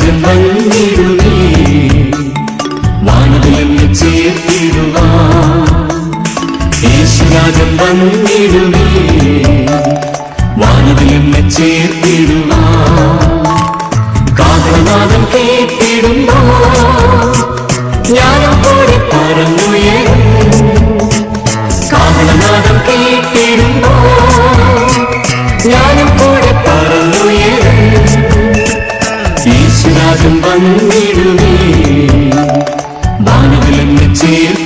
രാജൻ വന്നിടുകേ വാനവിലെന്ന് ചേർത്തിടുവാ യേശുരാജൻ വന്നിടുകേ വാനവിലെന്ന് ചേർത്തിടുവാ ഞാനും കൂടി പറഞ്ഞു തന്നിടുവേ ബാലവിലങ്ങ് ചേർ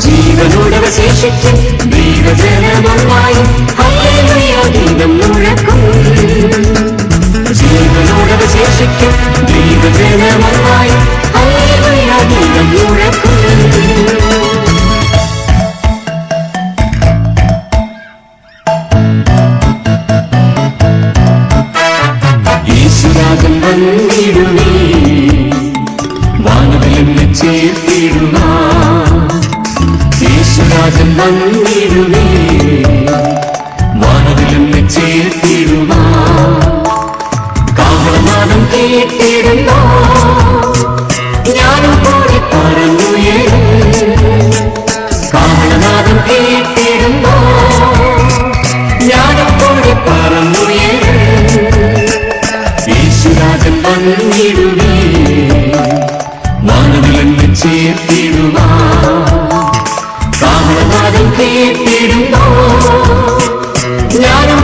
ജീവനോട് ശേഷിക്കും ദൈവജനമായി ഗീതം മുഴക്കും ജീവനോട് ശേഷിക്കും വന്നിടുവേ വാനവിലൊന്ന് ചേർത്തിടുവാ കാവളനാദം കേട്ടിടുവാ. ഞാനും കൂടി പറഞ്ഞുയേ കാവളനാദം കേട്ടിടുവാ. ഞാനും കൂടി പറഞ്ഞുയേ യേശുരാജൻ വന്നിടുവേ വാനവിലൊന്ന് ചേർത്തിടുവാ കേട്ടിടുന്നോ ഞാനും